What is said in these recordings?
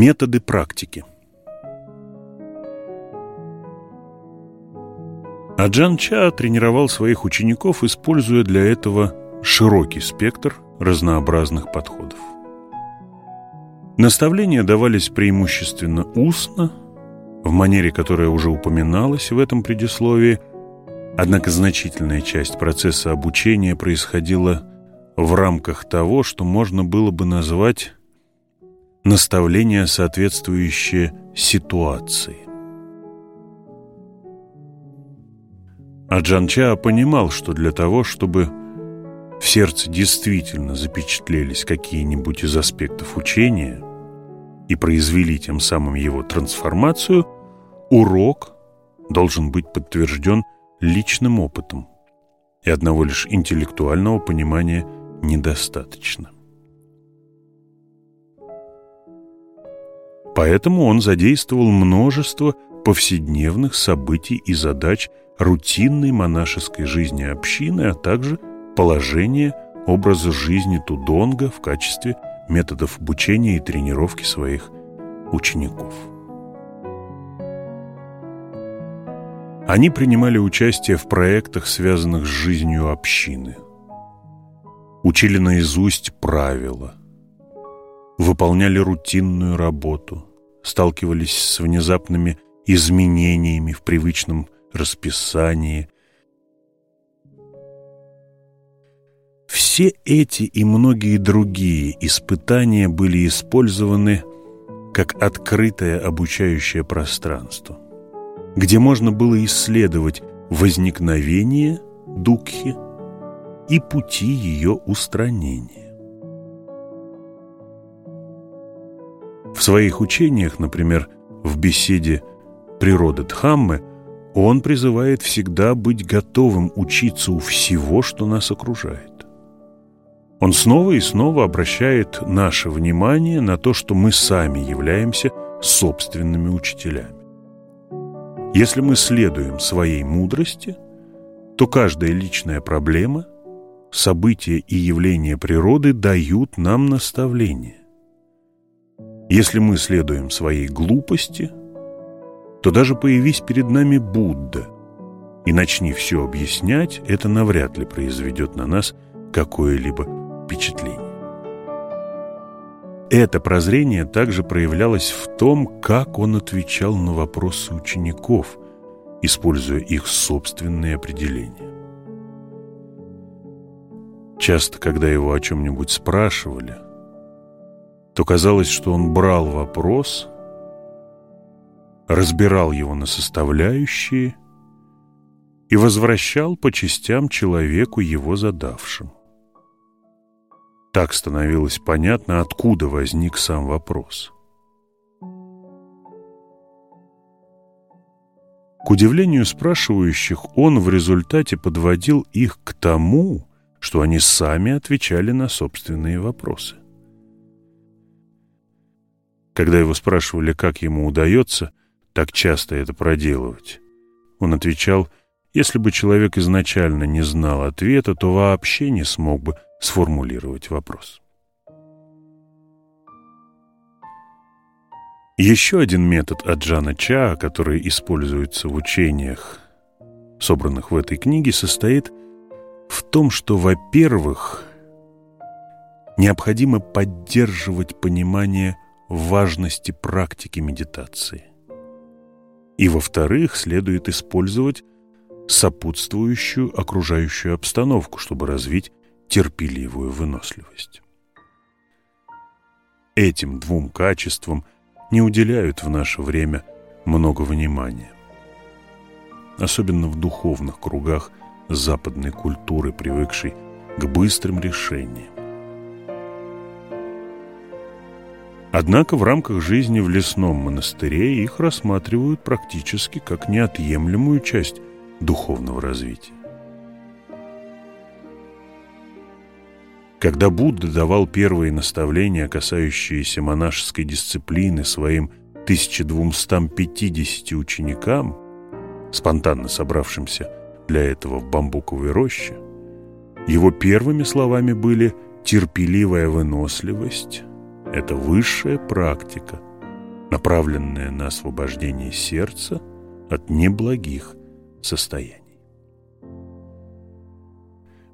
Методы практики Аджан Ча тренировал своих учеников, используя для этого широкий спектр разнообразных подходов. Наставления давались преимущественно устно, в манере, которая уже упоминалась в этом предисловии, однако значительная часть процесса обучения происходила в рамках того, что можно было бы назвать наставления, соответствующие ситуации. А Джанча понимал, что для того, чтобы в сердце действительно запечатлелись какие-нибудь из аспектов учения и произвели тем самым его трансформацию, урок должен быть подтвержден личным опытом, и одного лишь интеллектуального понимания недостаточно. Поэтому он задействовал множество повседневных событий и задач рутинной монашеской жизни общины, а также положение образа жизни Тудонга в качестве методов обучения и тренировки своих учеников. Они принимали участие в проектах, связанных с жизнью общины. Учили наизусть правила, выполняли рутинную работу, сталкивались с внезапными изменениями в привычном расписании. Все эти и многие другие испытания были использованы как открытое обучающее пространство, где можно было исследовать возникновение Дукхи и пути ее устранения. В своих учениях, например, в беседе «Природа Дхаммы» он призывает всегда быть готовым учиться у всего, что нас окружает. Он снова и снова обращает наше внимание на то, что мы сами являемся собственными учителями. Если мы следуем своей мудрости, то каждая личная проблема, события и явления природы дают нам наставление. Если мы следуем своей глупости, то даже появись перед нами Будда и начни все объяснять, это навряд ли произведет на нас какое-либо впечатление. Это прозрение также проявлялось в том, как он отвечал на вопросы учеников, используя их собственные определения. Часто, когда его о чем-нибудь спрашивали – то казалось, что он брал вопрос, разбирал его на составляющие и возвращал по частям человеку его задавшим. Так становилось понятно, откуда возник сам вопрос. К удивлению спрашивающих, он в результате подводил их к тому, что они сами отвечали на собственные вопросы. Когда его спрашивали, как ему удается так часто это проделывать, он отвечал, если бы человек изначально не знал ответа, то вообще не смог бы сформулировать вопрос. Еще один метод Аджана Ча, который используется в учениях, собранных в этой книге, состоит в том, что, во-первых, необходимо поддерживать понимание важности практики медитации. И, во-вторых, следует использовать сопутствующую окружающую обстановку, чтобы развить терпеливую выносливость. Этим двум качествам не уделяют в наше время много внимания. Особенно в духовных кругах западной культуры, привыкшей к быстрым решениям. Однако в рамках жизни в лесном монастыре их рассматривают практически как неотъемлемую часть духовного развития. Когда Будда давал первые наставления, касающиеся монашеской дисциплины своим 1250 ученикам, спонтанно собравшимся для этого в бамбуковой роще, его первыми словами были «терпеливая выносливость» — это высшая практика, направленная на освобождение сердца от неблагих состояний.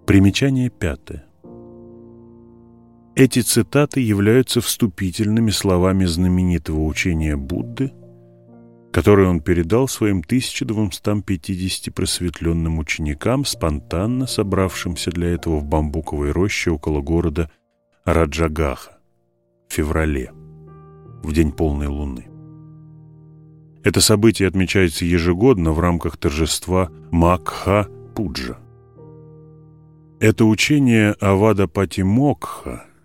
Примечание пятое. Эти цитаты являются вступительными словами знаменитого учения Будды, которое он передал своим 1250 просветленным ученикам, спонтанно собравшимся для этого в бамбуковой роще около города Раджагаха феврале, в день полной луны. Это событие отмечается ежегодно в рамках торжества Макха-Пуджа. Это учение Авада Патимокха –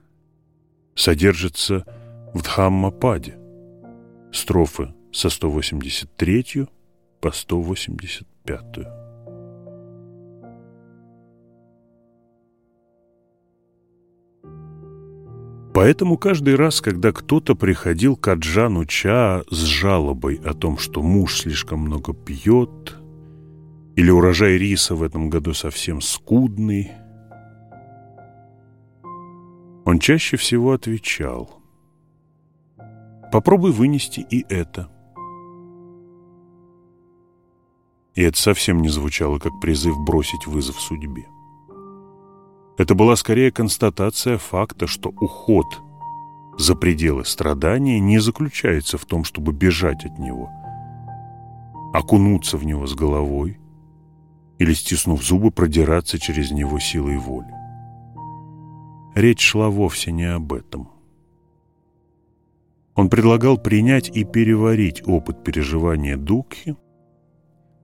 содержится в Дхаммападе. Строфы со 183 по 185. Поэтому каждый раз, когда кто-то приходил к Аджану Ча с жалобой о том, что муж слишком много пьет, или урожай риса в этом году совсем скудный, он чаще всего отвечал «Попробуй вынести и это». И это совсем не звучало как призыв бросить вызов судьбе. Это была скорее констатация факта, что уход за пределы страдания не заключается в том, чтобы бежать от него, окунуться в него с головой или, стиснув зубы, продираться через него силой воли. Речь шла вовсе не об этом. Он предлагал принять и переварить опыт переживания Дукхи,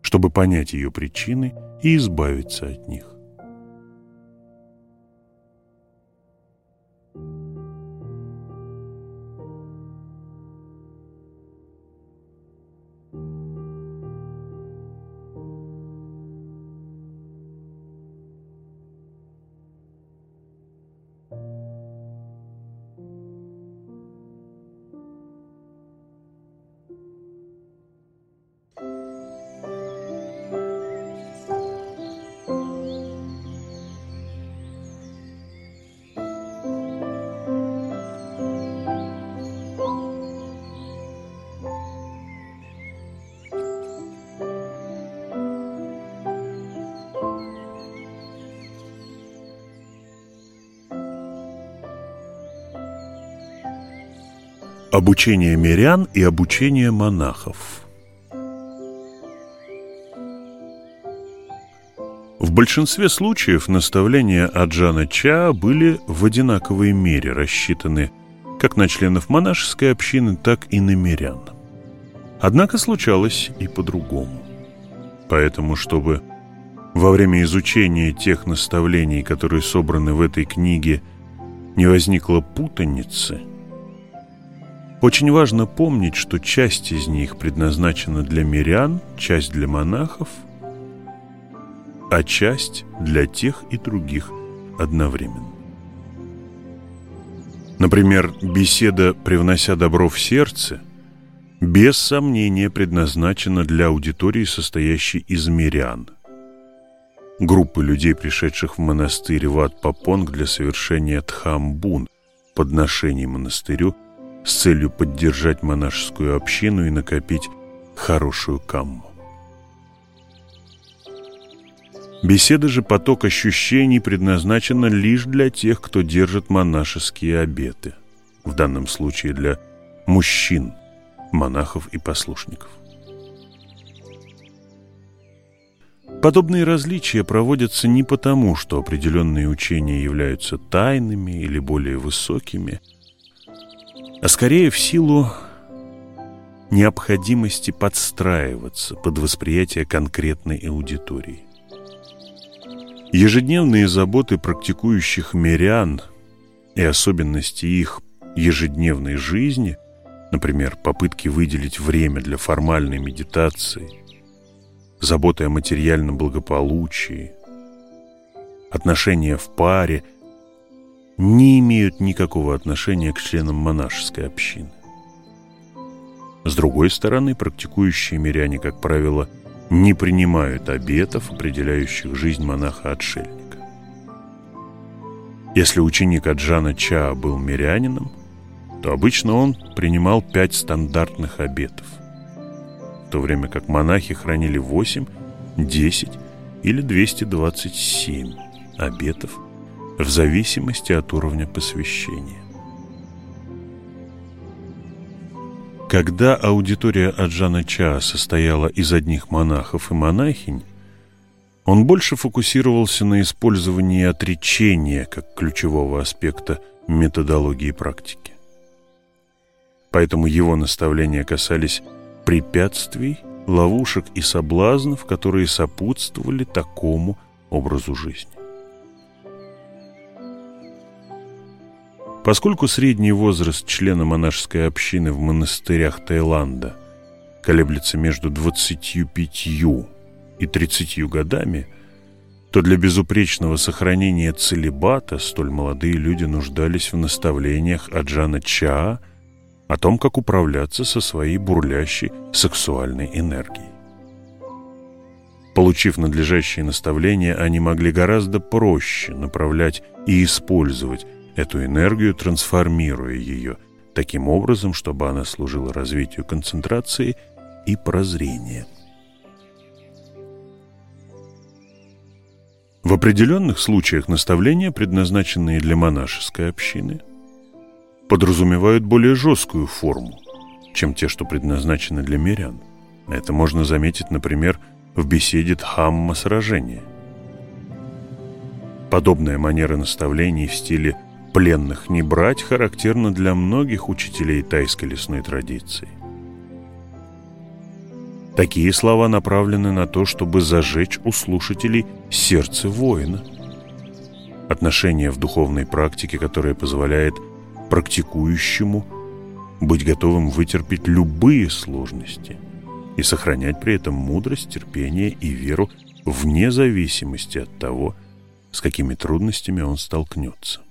чтобы понять ее причины и избавиться от них. Обучение мирян и обучение монахов В большинстве случаев наставления Аджана Ча были в одинаковой мере рассчитаны как на членов монашеской общины, так и на мирян. Однако случалось и по-другому. Поэтому, чтобы во время изучения тех наставлений, которые собраны в этой книге, не возникло путаницы – очень важно помнить, что часть из них предназначена для мирян, часть для монахов, а часть для тех и других одновременно. Например, беседа «Привнося добро в сердце» без сомнения предназначена для аудитории, состоящей из мирян. Группы людей, пришедших в монастырь Ват-Папонг для совершения Тхамбун, подношений монастырю – с целью поддержать монашескую общину и накопить хорошую камму. Беседа же поток ощущений предназначена лишь для тех, кто держит монашеские обеты, в данном случае для мужчин, монахов и послушников. Подобные различия проводятся не потому, что определенные учения являются тайными или более высокими – а скорее в силу необходимости подстраиваться под восприятие конкретной аудитории. Ежедневные заботы практикующих мирян и особенности их ежедневной жизни, например, попытки выделить время для формальной медитации, заботы о материальном благополучии, отношения в паре, не имеют никакого отношения к членам монашеской общины. С другой стороны, практикующие миряне, как правило, не принимают обетов, определяющих жизнь монаха-отшельника. Если ученик Аджана Ча был мирянином, то обычно он принимал пять стандартных обетов, в то время как монахи хранили 8, 10 или 227 обетов в зависимости от уровня посвящения. Когда аудитория Аджана Ча состояла из одних монахов и монахинь, он больше фокусировался на использовании отречения как ключевого аспекта методологии практики. Поэтому его наставления касались препятствий, ловушек и соблазнов, которые сопутствовали такому образу жизни. Поскольку средний возраст члена монашеской общины в монастырях Таиланда колеблется между 25 и 30 годами, то для безупречного сохранения целебата столь молодые люди нуждались в наставлениях Аджана Чаа о том, как управляться со своей бурлящей сексуальной энергией. Получив надлежащие наставления, они могли гораздо проще направлять и использовать эту энергию, трансформируя ее таким образом, чтобы она служила развитию концентрации и прозрения. В определенных случаях наставления, предназначенные для монашеской общины, подразумевают более жесткую форму, чем те, что предназначены для мирян. Это можно заметить, например, в беседе Дхамма сражения. Подобная манера наставлений в стиле пленных не брать характерно для многих учителей тайской лесной традиции. Такие слова направлены на то, чтобы зажечь у слушателей сердце воина. Отношение в духовной практике, которое позволяет практикующему быть готовым вытерпеть любые сложности и сохранять при этом мудрость, терпение и веру вне зависимости от того, с какими трудностями он столкнется.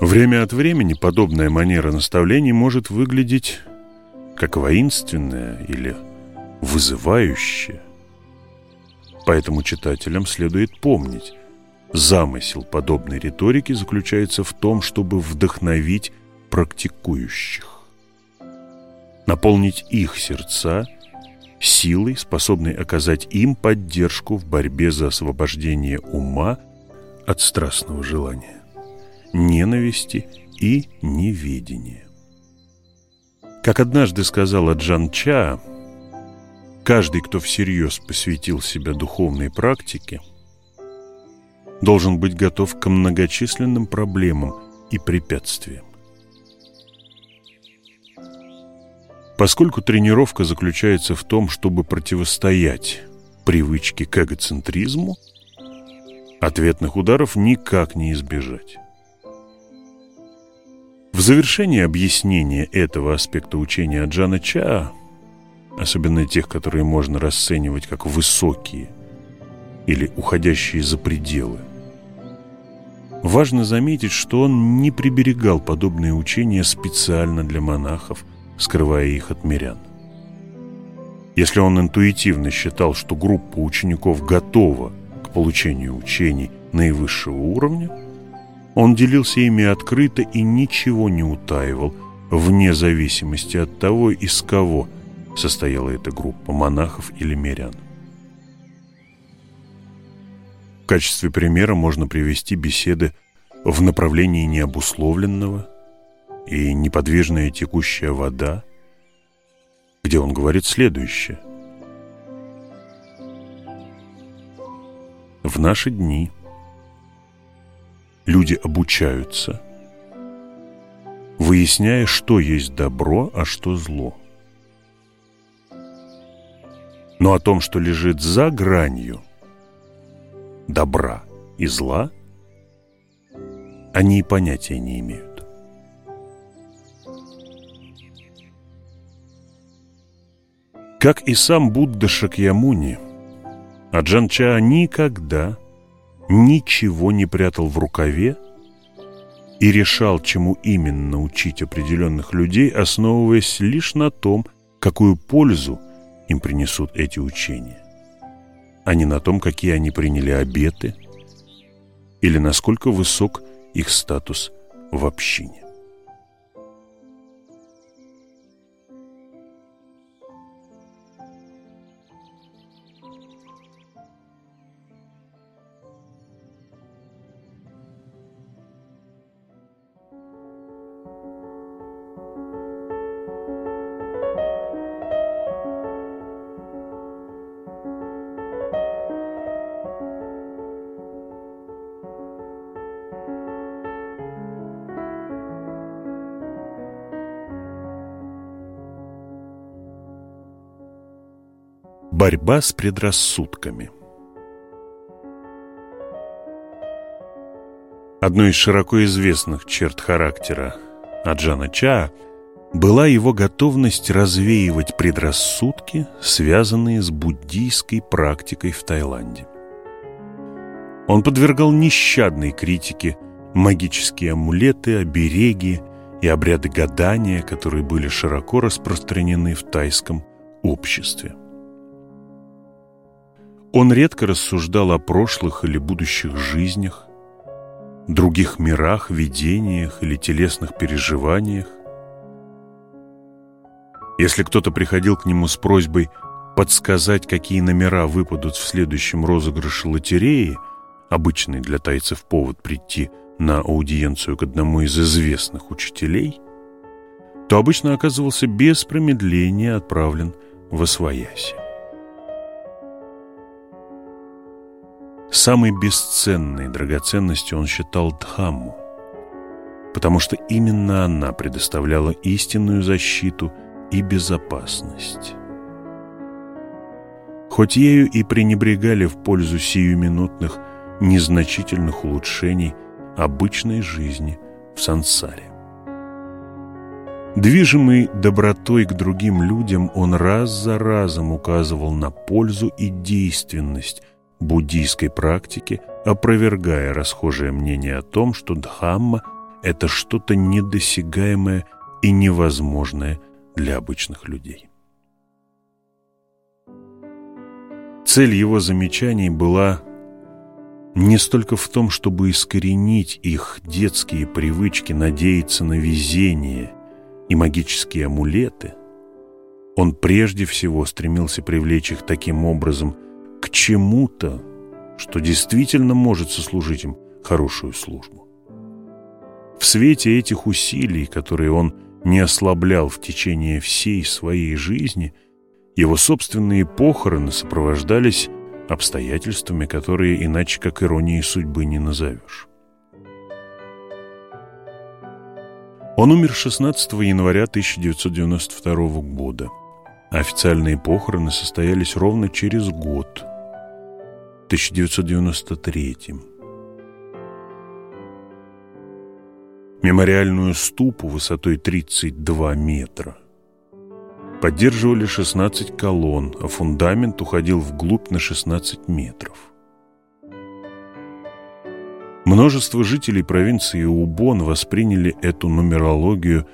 Время от времени подобная манера наставлений может выглядеть как воинственная или вызывающая. Поэтому читателям следует помнить, замысел подобной риторики заключается в том, чтобы вдохновить практикующих, наполнить их сердца силой, способной оказать им поддержку в борьбе за освобождение ума от страстного желания ненависти и неведения. Как однажды сказала Джан Ча, каждый, кто всерьез посвятил себя духовной практике, должен быть готов к многочисленным проблемам и препятствиям. Поскольку тренировка заключается в том, чтобы противостоять привычке к эгоцентризму, ответных ударов никак не избежать. В завершение объяснения этого аспекта учения Джана Ча, особенно тех, которые можно расценивать как высокие или уходящие за пределы, важно заметить, что он не приберегал подобные учения специально для монахов, скрывая их от мирян. Если он интуитивно считал, что группа учеников готова к получению учений наивысшего уровня – он делился ими открыто и ничего не утаивал, вне зависимости от того, из кого состояла эта группа, монахов или мирян. В качестве примера можно привести беседы в направлении необусловленного и неподвижная текущая вода, где он говорит следующее. В наши дни – люди обучаются, выясняя, что есть добро, а что зло. Но о том, что лежит за гранью добра и зла, они и понятия не имеют. Как и сам Будда Шакьямуни, Аджан Ча никогда ничего не прятал в рукаве и решал, чему именно учить определенных людей, основываясь лишь на том, какую пользу им принесут эти учения, а не на том, какие они приняли обеты или насколько высок их статус в общине. Борьба с предрассудками Одной из широко известных черт характера Аджана Ча была его готовность развеивать предрассудки, связанные с буддийской практикой в Таиланде. Он подвергал нещадной критике магические амулеты, обереги и обряды гадания, которые были широко распространены в тайском обществе. Он редко рассуждал о прошлых или будущих жизнях, других мирах, видениях или телесных переживаниях. Если кто-то приходил к нему с просьбой подсказать, какие номера выпадут в следующем розыгрыше лотереи, обычный для тайцев повод прийти на аудиенцию к одному из известных учителей, то обычно оказывался без промедления отправлен в Освояси. Самой бесценной драгоценностью он считал Дхамму, потому что именно она предоставляла истинную защиту и безопасность. Хоть ею и пренебрегали в пользу сиюминутных, незначительных улучшений обычной жизни в сансаре. Движимый добротой к другим людям, он раз за разом указывал на пользу и действенность буддийской практики, опровергая расхожее мнение о том, что Дхамма – это что-то недосягаемое и невозможное для обычных людей. Цель его замечаний была не столько в том, чтобы искоренить их детские привычки надеяться на везение и магические амулеты. Он прежде всего стремился привлечь их таким образом – чему-то, что действительно может сослужить им хорошую службу. В свете этих усилий, которые он не ослаблял в течение всей своей жизни, его собственные похороны сопровождались обстоятельствами, которые иначе как иронией судьбы не назовешь. Он умер 16 января 1992 года. Официальные похороны состоялись ровно через год, 1993. Мемориальную ступу высотой 32 метра поддерживали 16 колонн, а фундамент уходил вглубь на 16 метров. Множество жителей провинции Убон восприняли эту нумерологию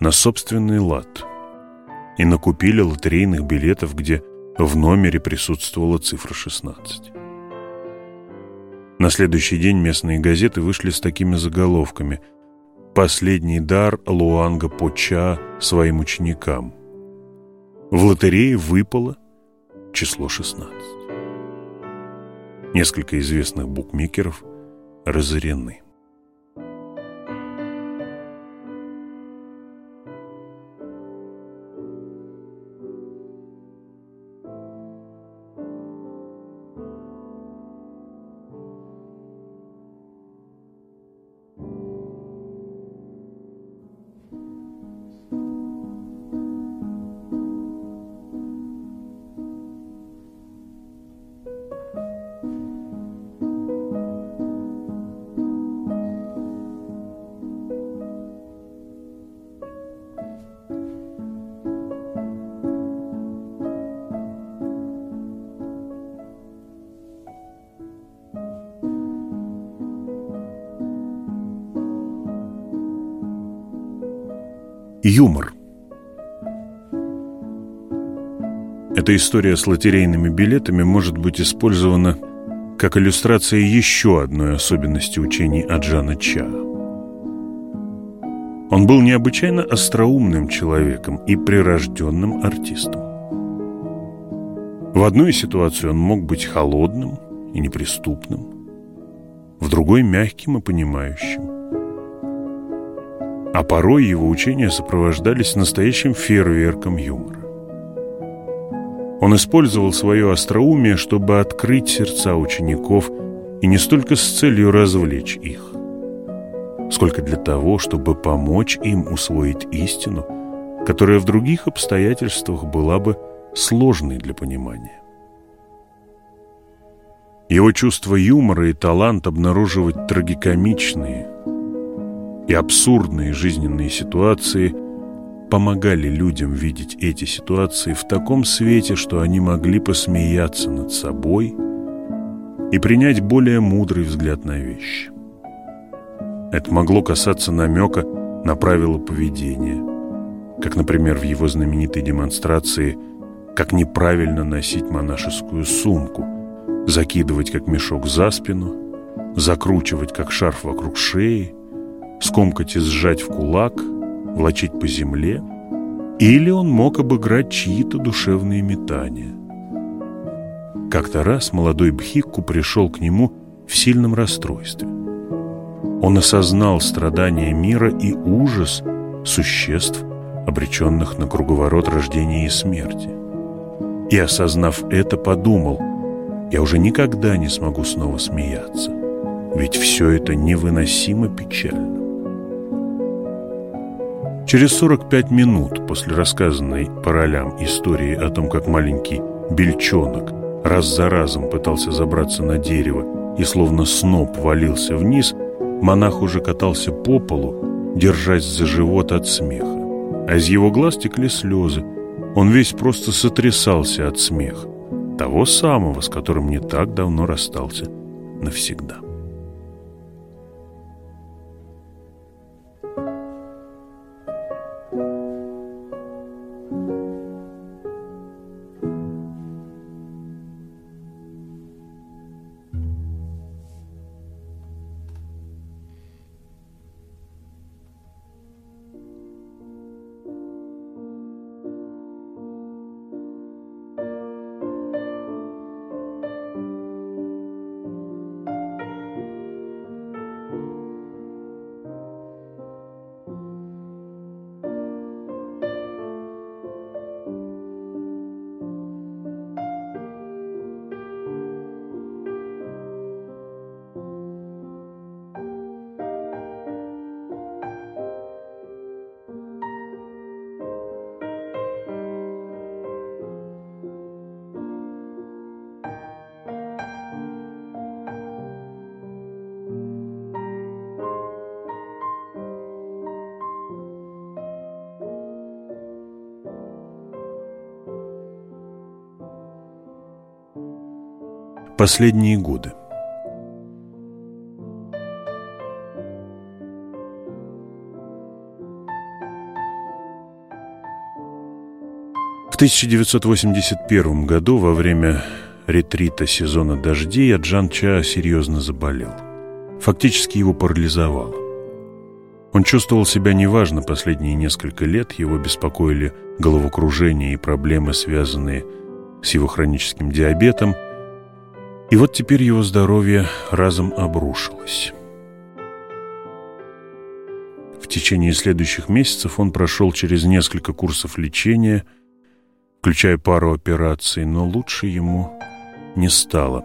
на собственный лад и накупили лотерейных билетов, где в номере присутствовала цифра 16. На следующий день местные газеты вышли с такими заголовками «Последний дар Луанга Поча своим ученикам». В лотерее выпало число 16. Несколько известных букмекеров разорены. Юмор. Эта история с лотерейными билетами может быть использована как иллюстрация еще одной особенности учений Аджана Ча. Он был необычайно остроумным человеком и прирожденным артистом. В одной ситуации он мог быть холодным и неприступным, в другой – мягким и понимающим. А порой его учения сопровождались настоящим фейерверком юмора. Он использовал свое остроумие, чтобы открыть сердца учеников и не столько с целью развлечь их, сколько для того, чтобы помочь им усвоить истину, которая в других обстоятельствах была бы сложной для понимания. Его чувство юмора и талант обнаруживать трагикомичные и абсурдные жизненные ситуации – помогали людям видеть эти ситуации в таком свете, что они могли посмеяться над собой и принять более мудрый взгляд на вещи. Это могло касаться намека на правила поведения, как, например, в его знаменитой демонстрации «Как неправильно носить монашескую сумку», закидывать как мешок за спину, закручивать как шарф вокруг шеи, скомкать и сжать в кулак – влачить по земле, или он мог обыграть чьи-то душевные метания. Как-то раз молодой Бхикку пришел к нему в сильном расстройстве. Он осознал страдания мира и ужас существ, обреченных на круговорот рождения и смерти. И, осознав это, подумал, я уже никогда не смогу снова смеяться, ведь все это невыносимо печально. Через 45 минут после рассказанной по ролям истории о том, как маленький бельчонок раз за разом пытался забраться на дерево и словно сноп валился вниз, монах уже катался по полу, держась за живот от смеха. А из его глаз текли слезы. Он весь просто сотрясался от смеха. Того самого, с которым не так давно расстался навсегда. Последние годы В 1981 году во время ретрита сезона дождей Аджан Ча серьезно заболел. Фактически его парализовало. Он чувствовал себя неважно последние несколько лет, его беспокоили головокружение и проблемы, связанные с его хроническим диабетом – и вот теперь его здоровье разом обрушилось. В течение следующих месяцев он прошел через несколько курсов лечения, включая пару операций, но лучше ему не стало.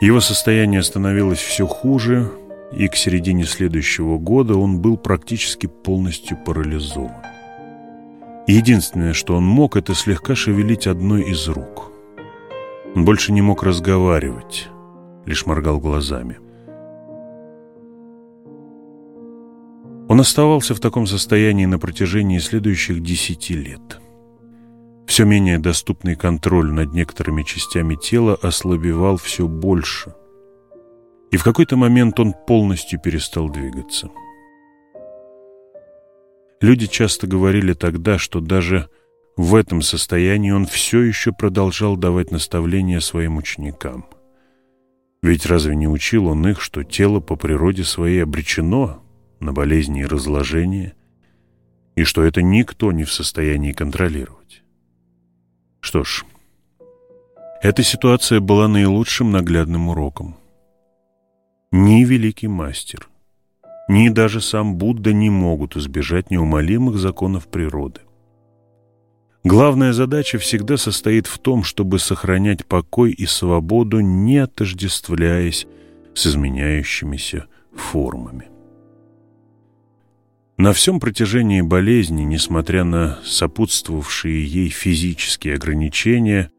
Его состояние становилось все хуже, и к середине следующего года он был практически полностью парализован. Единственное, что он мог, это слегка шевелить одной из рук – он больше не мог разговаривать, лишь моргал глазами. Он оставался в таком состоянии на протяжении следующих десяти лет. Все менее доступный контроль над некоторыми частями тела ослабевал все больше. И в какой-то момент он полностью перестал двигаться. Люди часто говорили тогда, что даже в этом состоянии он все еще продолжал давать наставления своим ученикам. Ведь разве не учил он их, что тело по природе своей обречено на болезни и разложение, и что это никто не в состоянии контролировать? Что ж, эта ситуация была наилучшим наглядным уроком. Ни великий мастер, ни даже сам Будда не могут избежать неумолимых законов природы. Главная задача всегда состоит в том, чтобы сохранять покой и свободу, не отождествляясь с изменяющимися формами. На всем протяжении болезни, несмотря на сопутствовавшие ей физические ограничения,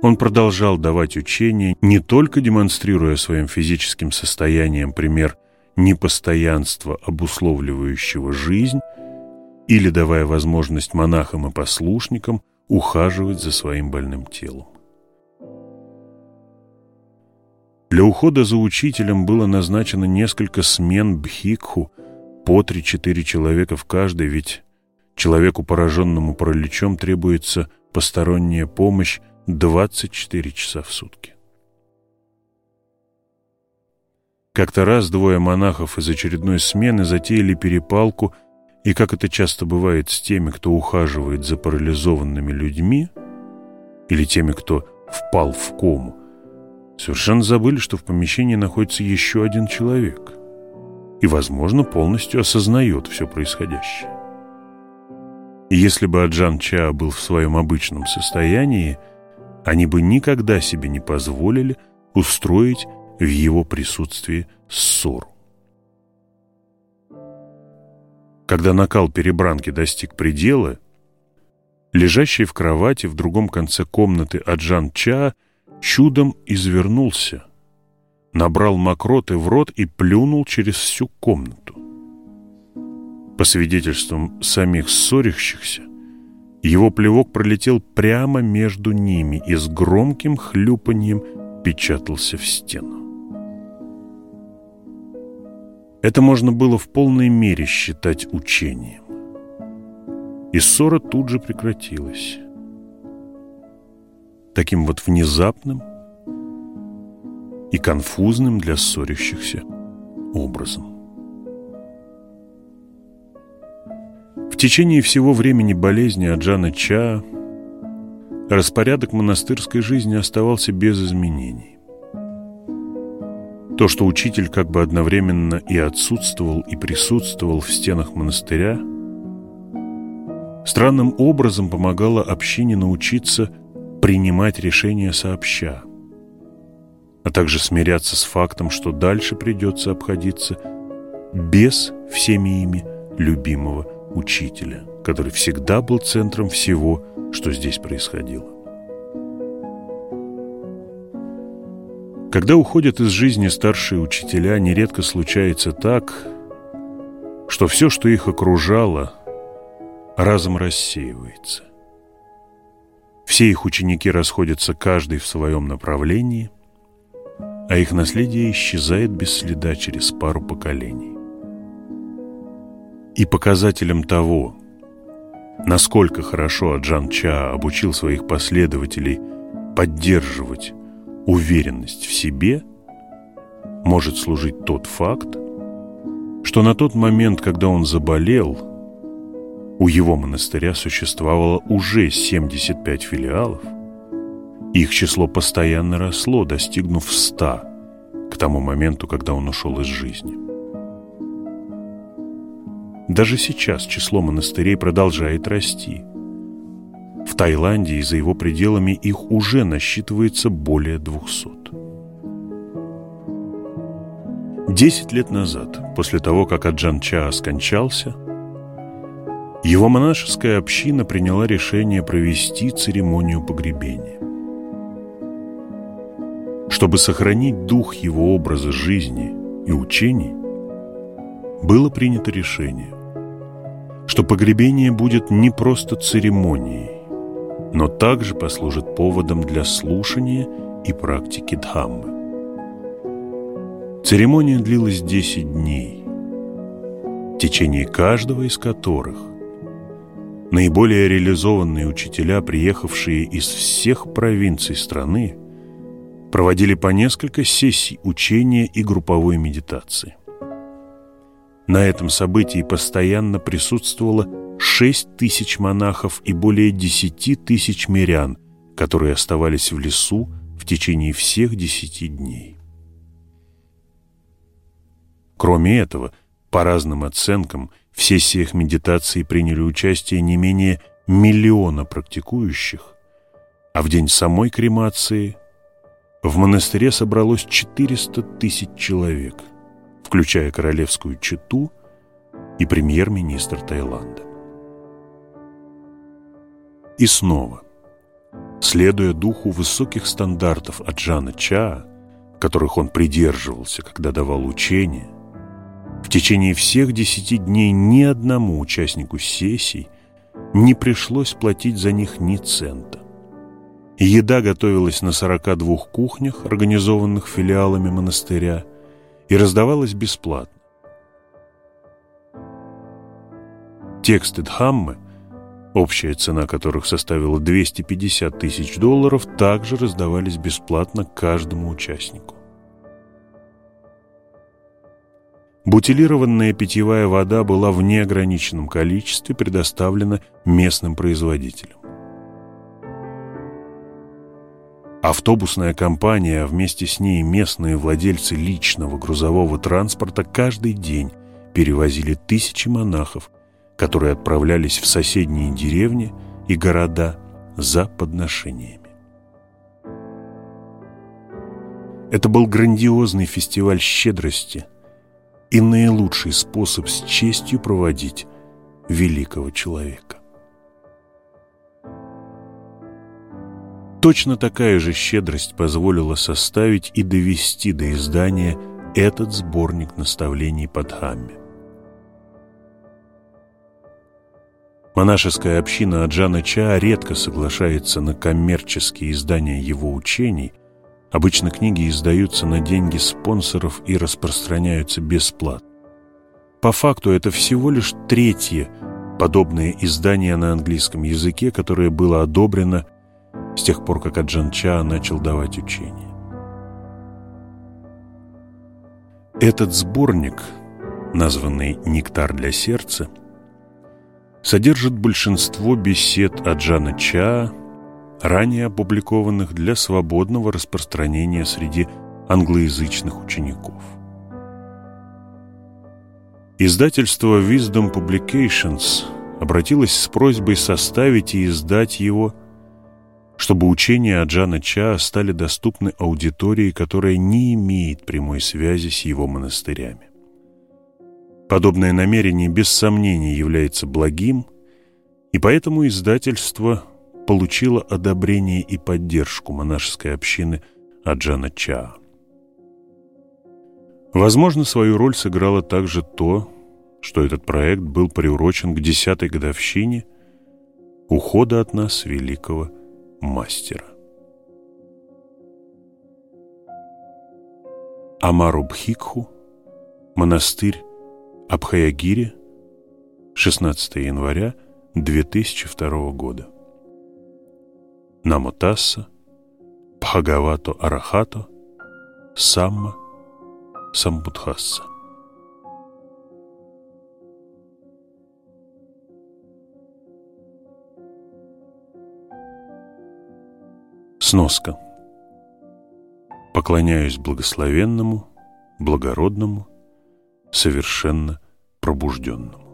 он продолжал давать учения, не только демонстрируя своим физическим состоянием пример непостоянства, обусловливающего жизнь, или давая возможность монахам и послушникам ухаживать за своим больным телом. Для ухода за учителем было назначено несколько смен бхикху по 3-4 человека в каждой, ведь человеку, пораженному параличом, требуется посторонняя помощь 24 часа в сутки. Как-то раз двое монахов из очередной смены затеяли перепалку и как это часто бывает с теми, кто ухаживает за парализованными людьми, или теми, кто впал в кому, совершенно забыли, что в помещении находится еще один человек и, возможно, полностью осознает все происходящее. И если бы Аджан Ча был в своем обычном состоянии, они бы никогда себе не позволили устроить в его присутствии ссору. Когда накал перебранки достиг предела, лежащий в кровати в другом конце комнаты Аджан Ча чудом извернулся, набрал мокроты в рот и плюнул через всю комнату. По свидетельствам самих ссорящихся, его плевок пролетел прямо между ними и с громким хлюпаньем печатался в стену. Это можно было в полной мере считать учением. И ссора тут же прекратилась. Таким вот внезапным и конфузным для ссорящихся образом. В течение всего времени болезни Аджана Ча распорядок монастырской жизни оставался без изменений. То, что учитель как бы одновременно и отсутствовал, и присутствовал в стенах монастыря, странным образом помогало общине научиться принимать решения сообща, а также смиряться с фактом, что дальше придется обходиться без всеми ими любимого учителя, который всегда был центром всего, что здесь происходило. Когда уходят из жизни старшие учителя, нередко случается так, что все, что их окружало, разом рассеивается. Все их ученики расходятся каждый в своем направлении, а их наследие исчезает без следа через пару поколений. И показателем того, насколько хорошо Аджан Ча обучил своих последователей поддерживать уверенность в себе может служить тот факт, что на тот момент, когда он заболел, у его монастыря существовало уже 75 филиалов, их число постоянно росло, достигнув 100 к тому моменту, когда он ушел из жизни. Даже сейчас число монастырей продолжает расти – в Таиланде и за его пределами их уже насчитывается более 200. Десять лет назад, после того, как Аджан Ча скончался, его монашеская община приняла решение провести церемонию погребения. Чтобы сохранить дух его образа жизни и учений, было принято решение, что погребение будет не просто церемонией, но также послужит поводом для слушания и практики Дхаммы. Церемония длилась 10 дней. течение каждого из которых наиболее реализованные учителя, приехавшие из всех провинций страны, проводили по несколько сессий учения и групповой медитации. На этом событии постоянно присутствовало 6 тысяч монахов и более 10 тысяч мирян, которые оставались в лесу в течение всех десяти дней. Кроме этого, по разным оценкам, в сессиях медитации приняли участие не менее миллиона практикующих, а в день самой кремации в монастыре собралось 400 тысяч человек, включая королевскую чету и премьер-министр Таиланда. И снова, следуя духу высоких стандартов от Джана Ча, которых он придерживался, когда давал учение, в течение всех десяти дней ни одному участнику сессий не пришлось платить за них ни цента. Еда готовилась на 42 кухнях, организованных филиалами монастыря, и раздавалась бесплатно. Тексты Дхаммы, общая цена которых составила 250 тысяч долларов, также раздавались бесплатно каждому участнику. Бутилированная питьевая вода была в неограниченном количестве предоставлена местным производителям. Автобусная компания, а вместе с ней местные владельцы личного грузового транспорта каждый день перевозили тысячи монахов, которые отправлялись в соседние деревни и города за подношениями. Это был грандиозный фестиваль щедрости – и наилучший способ с честью проводить великого человека. Точно такая же щедрость позволила составить и довести до издания этот сборник наставлений по Дхамме. Монашеская община Аджана Ча редко соглашается на коммерческие издания его учений, Обычно книги издаются на деньги спонсоров и распространяются бесплатно. По факту это всего лишь третье подобное издание на английском языке, которое было одобрено с тех пор, как Аджан Ча начал давать учение. Этот сборник, названный «Нектар для сердца», содержит большинство бесед Аджана Ча, ранее опубликованных для свободного распространения среди англоязычных учеников. Издательство Wisdom Publications обратилось с просьбой составить и издать его, чтобы учения Аджана Ча стали доступны аудитории, которая не имеет прямой связи с его монастырями. Подобное намерение без сомнения является благим, и поэтому издательство получила одобрение и поддержку монашеской общины Аджана Ча. Возможно, свою роль сыграло также то, что этот проект был приурочен к десятой годовщине ухода от нас великого мастера. Амару Бхикху, монастырь Абхаягири, 16 января 2002 года. Намотасса, Бхагавато Арахато, Самма, Самбудхасса. Сноска. Поклоняюсь благословенному, благородному, совершенно пробужденному.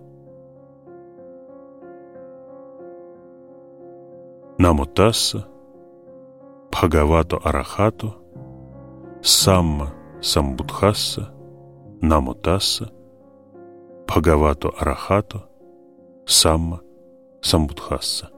Намотасса, Бхагавато Арахато, Самма Самбудхасса, Намотасса, Бхагавато Арахато, Самма Самбудхасса.